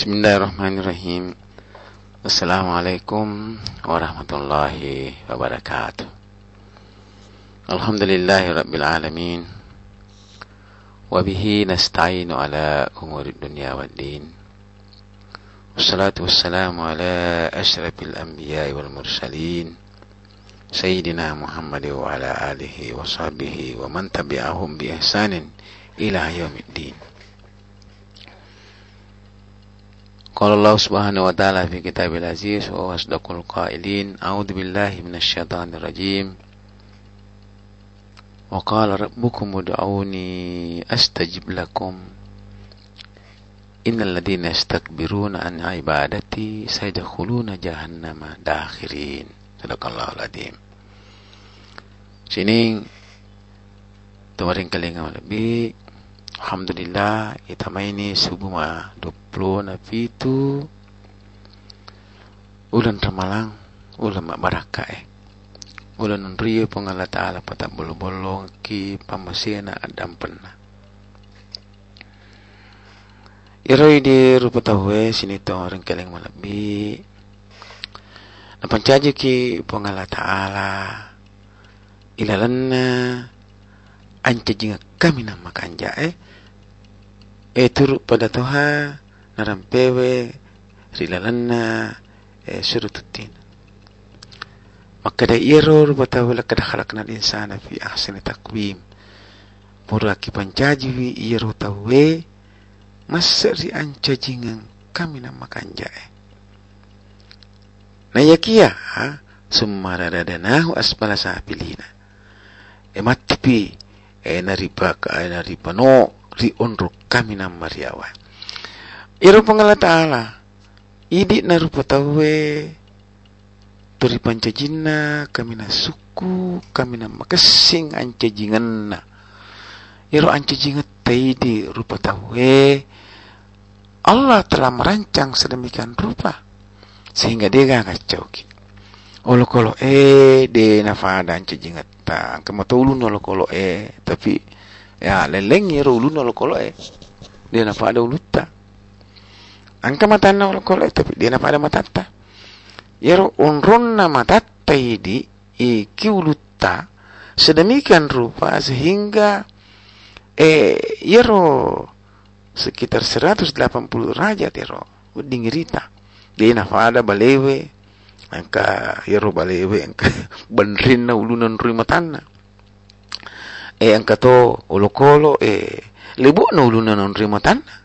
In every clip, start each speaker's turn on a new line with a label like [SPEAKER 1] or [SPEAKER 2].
[SPEAKER 1] Bismillahirrahmanirrahim. Assalamualaikum warahmatullahi wabarakatuh. Alhamdulillahi rabbil alamin. Wabihi nasta'inu ala umuri dunya wad din. Wassalatu wassalamu ala ashrafil anbiya'i wal mursalin. Sayyidina Muhammad wa ala alihi wa sahbihi wa man tabi'ahum bi ihsanin ila yaumiddin. Qala Allah Subhanahu wa taala fi Kitabil Aziz wa wasdaqul qailin. A'udzu billahi minasyaitonir rajim. Wa qala rabbukum ud'uni astajib lakum. Innal ladzina yastakbiruna an ibadati sayadkhuluna jahannama dakhirin. Sadaqallahul adzim sini tumaring kelinga lebih. Alhamdulillah kita ini subuh mah 20 na pitu ulan ramalang ulan baraka eh. Ulan nriyo pangala taala pata bolo-bolo ki pamasena adam penna Iroi di rupa tahu sini to orang keleng malabi na pancaji ki pangala taala ilalanna anja jinga kami nama kanja eh? E turu pada toha narampewe rilalanna e surututin. Maka da iro bata wala kada khalaqna insana fi ahsani taqwim. Muraki pancaji wi iro tawe masari anca jingan kami nama kanjae na yakia ha? Summa radadanahu asfala safilina e matipi e nariba ka e nariba no ri onro kami na mariawa. Iro pangala taala idi na rupa tawe turi pancajinna kami na suku kami na makasing ancajingan na. Iro ancajingat taidi rupa tawe. Allah telah merancang sedemikian rupa sehingga dia gak kacau ki. Olo kolo eh de na fada ancajingat ta kamato ulun olo kolo eh. Tapi ya leleng yero ulun olo kolo eh. Dia na pada ulutta angka matana olo kolo eh tapi dia na pada matata yero onron na matata idi iki ulutta sedemikian rupa sehingga eh yero sekitar 180 derajat yero dingirita dia na pada balewe angka yero balewe angka benrin na ulunan rumah tanah. E angka to olokolo e lebu na ulunan tanah.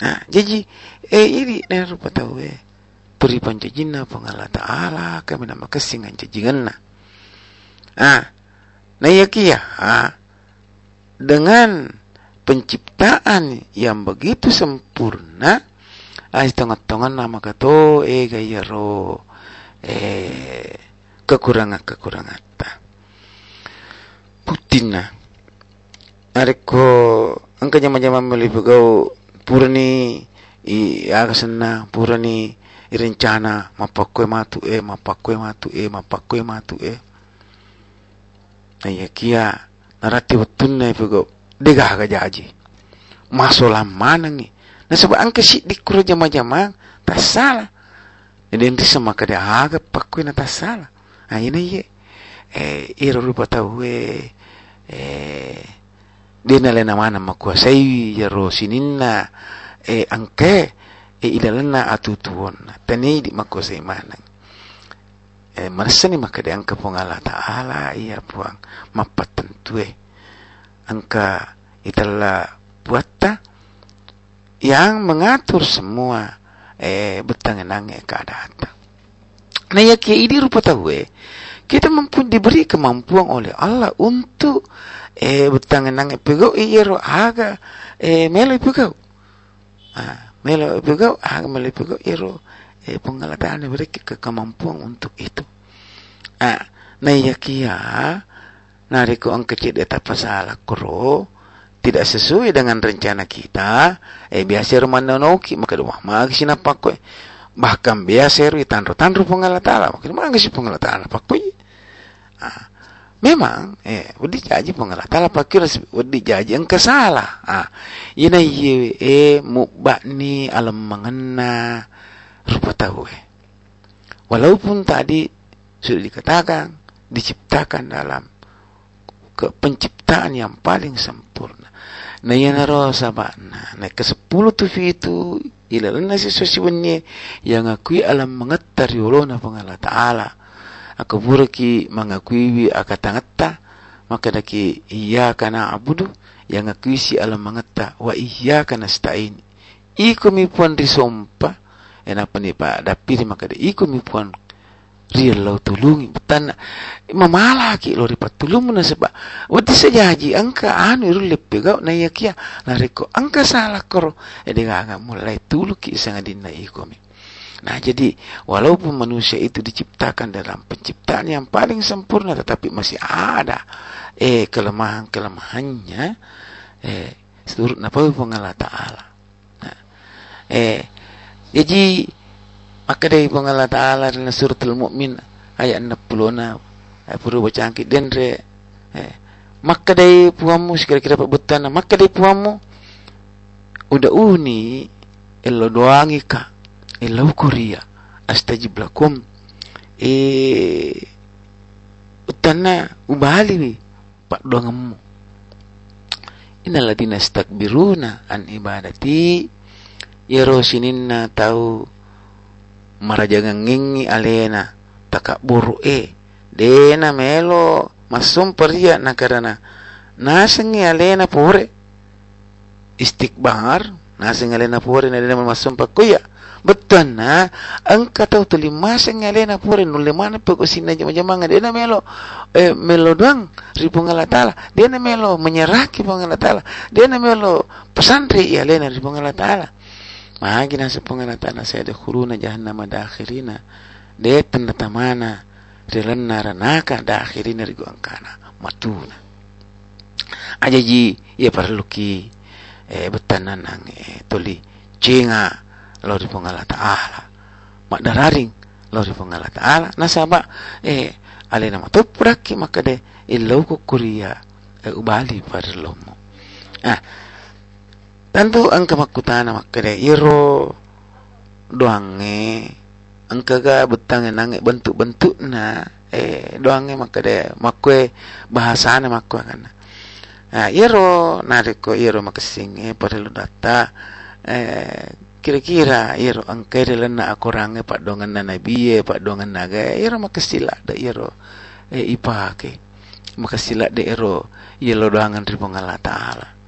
[SPEAKER 1] Nah jadi e iri na rupa tahu e peri pancajina pangala taala kami nama kesingan cajingan na ah na yakia ah dengan penciptaan yang begitu sempurna ay tongat-tongan nama kato e gayaro eh kekurangan-kekurangan. Ta putina ariko angka jama-jama melipagau purani i agasana purani irencana mapakwe matu e mapakwe matu e mapakwe matu e Aya kia narati betunna ipagau dega haga jaji masolam manangi. Na sebab angka si dikuro jama-jama tak salah nanti sama kada haga pakwe na ah ini ye eh iro rupa tahu eh eh dia nale nama nama kuasai ya ro sininna eh angke e ilalana atutuon tani di makuasai manang eh marasa ni makade angka pongala taala iya puang mapatentue angka itala buatta yang mengatur semua eh betangenang keadaan. Nah ya kia ini rupa tahu eh kita mampu diberi kemampuan oleh Allah untuk eh betangenang pegau iro aga eh melo pegau. Ah melo pegau aga melo pegau iro eh pengalaman diberi ke kemampuan untuk itu. Ah nah ya kia nariko ang kecil eta kro tidak sesuai dengan rencana kita, eh biasa rumah nonoki, maka rumah magi sinapak ko. Bahkan biasa ru tanro tanro pengalatala, maka magi si pengalatala pak ko. Ah, memang eh wedi jaji pengalat tala pakir wedi jaji engke salah ah ina ye eh mubakni alam mengena rupa tahu eh walaupun tadi sudah dikatakan diciptakan dalam ke penciptaan yang paling sempurna. Na yana ro sabana. Na ke sepuluh tufi itu ilalana si sosiwannya yang akui alam mengetar yolona pengala ta'ala. Akaburaki mangakui akatangatta maka daki iya kana abudu yang si alam mangata wa iya kana stain. Iko mi puan risompa enapa ni pa dapiri maka de iko mi puan real lau tulungi betan mamalaki lo ripat tulungu na seba wati sajaji angka anu iru lepe gau na yakia na reko angka salah koro. Ede ga mulai tuluki sangadin na iko mi. Nah jadi walaupun manusia itu diciptakan dalam penciptaan yang paling sempurna tetapi masih ada eh kelemahan-kelemahannya eh seturut napa pengala taala. Nah, eh jadi maka dari pengala taala dalam suratul mukmin ayat 60 na eh, puru baca angkit denre eh maka puamu sekira-kira betul maka dari puamu. Udah uni elo doangi kak e law korea astajib lakum. E utana ubali pak dongamu innal ladina istakbiruna an ibadati yaro sininna tahu marajangan ngingi alena takaburu e dena melo masum peria na karena nasengi alena pore istikbar nasengi alena pore na dena masum pakuya na engkau tahu tu lima sengale na pure nulle mana pe ko sinna jama jama dia na melo. Eh melo doang ribu ngala taala dia na melo menyerah ki ngala taala dia na melo pesantri ya lena ribu ngala taala magi na sa ngala taala khuruna jahannam dakhirina. De tanda tamana rilanna ranaka dakhirina rigu angkana matuna. Ajaji ya perlu ki eh betanan nang eh tuli cinga. Lori pongala ta'ala mak dararing lori pongala ta'ala nasaba eh ale nama to puraki maka de illau ko kuria e ubali parlomo ah tentu angka makutana maka de iro doange angka ga betange nange bentuk-bentuk na eh doange maka de makwe bahasane makwe kan. Ah iro nariko iro makasing eh parelu data eh kira-kira iro angkere lena akorange pak dongan na nabiye pak dongan naga iro makasila da iro e ipake makasila de iro yelo doangan ribo ngala taala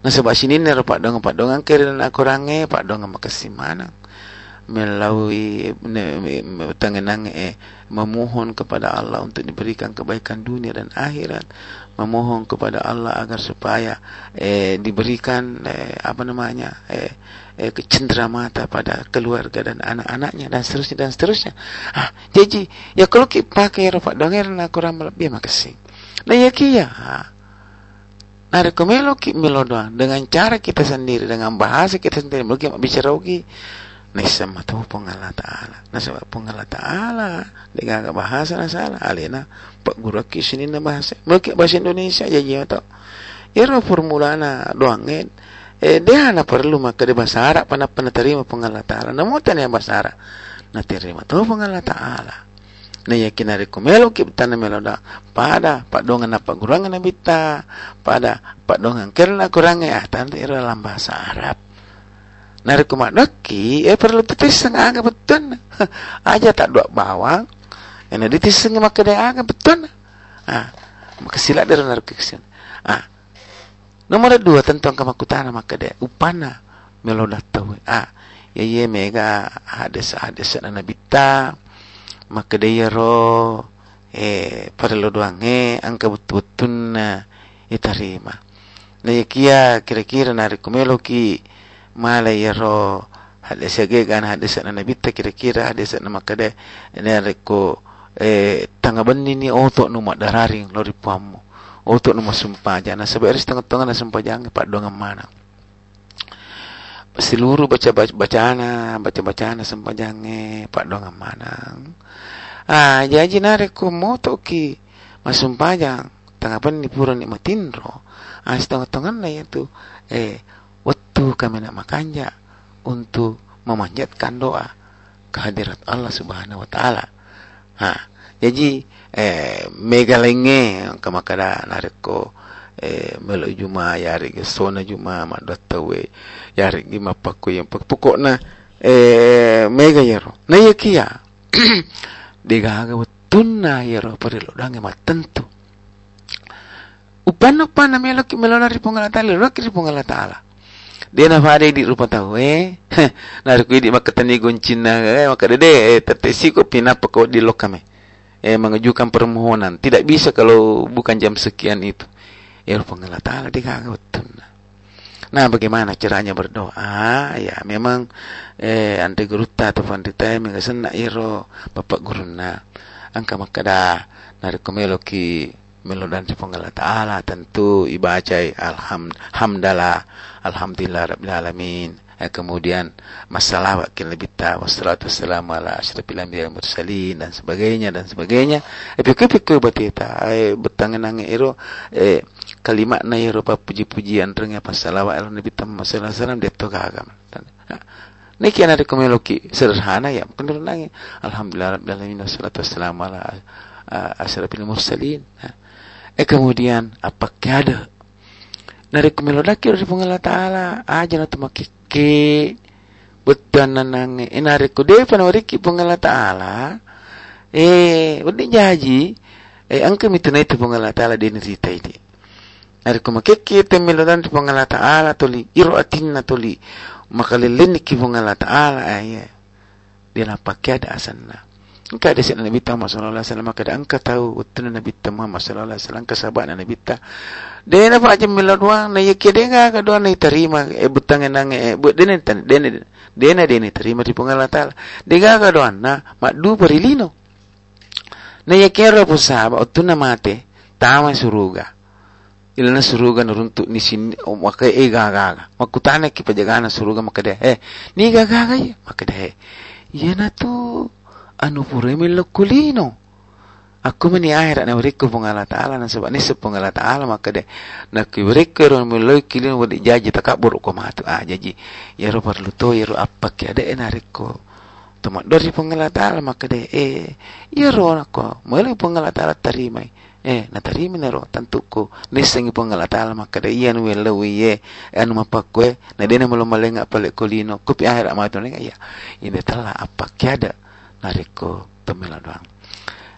[SPEAKER 1] na sebab sini nero pak dongan pak dongan kere lena akorange pak dongan makasimana melalui tangan eh, memohon kepada Allah untuk diberikan kebaikan dunia dan akhirat memohon kepada Allah agar supaya eh, diberikan eh, apa namanya eh, eh, mata pada keluarga dan anak-anaknya dan seterusnya dan seterusnya. Ah, jadi ya kalau kita pakai rapat donger na kurang lebih makasih. Nah ya kia. Nah, rekomelo ki melodoan dengan cara kita sendiri dengan bahasa kita sendiri mungkin bicara lagi Nisa matu pengala ta'ala. Nasa pengala ta'ala Dengan bahasa na salah. Alina Pak guru ki sini na bahasa. Mungkin bahasa Indonesia Jadi atau Iro formulana doangin eh dia na perlu maka di bahasa Arab pana terima pengala ta'ala. Namo tanya bahasa Arab. Na terima tu pengala ta'ala na yakin ari kumelo tana meloda pada pak dongan apa kurangan nabita pada pak dongan kerana kurangnya ah tanda ira dalam bahasa Arab. Nari kumadaki eh perlu titiseng aga betul. Aja tak dua bawang. Ini ditiseng maka dia aga betul. Ah maka silat dari narik ah Nomor dua tentang kemakutana maka dia upana meloda tahu. Ah, ya ye mega hadis hadis na nabita maka dia ro eh doang eh angka betul betul na itarima. Na ya kia kira-kira nari kumelo ki mala ya ro hadis age kan hadis na nabita kira-kira hadis na maka dia nari ko eh tangaban ni otok numak dararing lori pamu untuk nama sumpah jangan sebab hari setengah-tengah na sumpah jangan pak dongan mana seluruh baca baca bacaan sumpah jangan pak dongan mana ah jadi nare ko moto ki masum pajang tanggapan ni pura ni matindro. As tengah-tengah na itu eh waktu kami nak makanja untuk memanjatkan doa kehadirat Allah Subhanahu wa taala. Ha, jadi eh mega lenge kamakada nariko eh melo juma yari ke sona juma ma dotawe yari gi mapako yang pokokna eh mega yero. Na yakia digaga tunna yero parilo dange matentu upano pana melo ki melo nari pongala taala ro ki pongala dia na fare di rupa tahu eh. Nari ku di makatani goncina eh maka dede eh tertesi ko pinapa di lokame. Eh mengajukan permohonan. Tidak bisa kalau bukan jam sekian itu ya pongala taala Nah, bagaimana caranya berdoa? Ya, memang eh ante guruta atau pandita yang nak iro bapak guruna. Angka makada nari komelo ki melodan si Allah Ta'ala tentu ibacai alhamdulillah alhamdulillah rabbil alamin kemudian masalah wakil lebih ta wassalatu wassalamu ala asyrafil anbiya mursalin dan sebagainya dan sebagainya. Eh pikir pikir batita eh betangan nange iro eh kalimat na iro pa puji-pujian rengnya pasalawat ala nabi Muhammad sallallahu alaihi wasallam detto kagam Niki ada kemeloki sederhana ya, mungkin nangi. Alhamdulillah rabbil alamin wassalatu wassalamu ala asyrafil mursalin. Eh kemudian apa ada? Nari kumilodaki dari pengala taala aja na tumakiki betan nanange inari ku de panwariki pengala taala. Eh budi jaji eh angke mituna itu pengala taala di nerita ini nari kumakiki temilodan pengala taala tuli iro atinna tuli. Makalilin ki pengala taala eh dia napak ada asanna Engkau ada siapa Nabi Muhammad sallallahu alaihi wasallam kada engkau tahu utun Nabi Muhammad sallallahu alaihi wasallam kesabaran Nabi ta. Dia apa aja miladwa na yake dia enggak kadua na terima e butang nang e bu dene dene dene dene terima di pengala tal. Dia enggak kadua na madu perilino. Na yake ro pusaba utun na mate tama suruga. Ilana suruga nuruntuk ni sini maka e gaga. Makutana ki pajagana suruga maka dia eh ni gaga ya maka dia. Yana tu anu pureme kulino aku meni akhir na wariku pengala taala na sebab ni sepengala taala maka de na ki wariku ron muloi kilin wadi jaji takabur ko matu ah jaji. Ya ro perlu to ya ro apa ki ada enariko teman dari pengala taala maka de eh ya ro nako mulai pengala taala terima eh na terima na ro tantuku nisengi pengala taala maka de iya nu welo ye anu mapakwe na dene mulo malenga pale kulino kupi akhir amatu lenga ya ini telah apa ki ada nariko temela doang.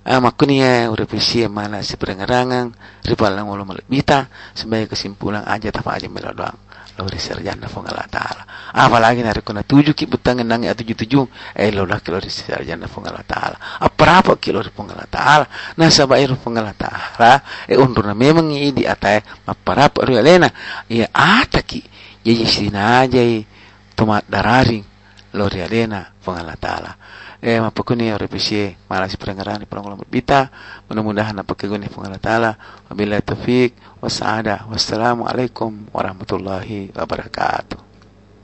[SPEAKER 1] Ah, makuni ya udah pisi mana si perengarangan ribalang ulo bita sebagai kesimpulan aja tapa aja mela doang. Lalu sarjana fungala taala. Apalagi nariko na tujuh ki butangan nangi atau tujuh tujuh eh lo dah kilo sarjana fungala taala. Apa apa kilo di fungala taala. Nah sabair fungala taala eh undur na memang ini di atai maparapa rialena. Ya ataki jadi aja tomat dararing lo rialena fungala taala eh mapakuni ya repesi malasi perengaran penanggulang berbita mudah-mudahan apa keguni pengalat taala. Wabillahi taufik wassalamualaikum warahmatullahi wabarakatuh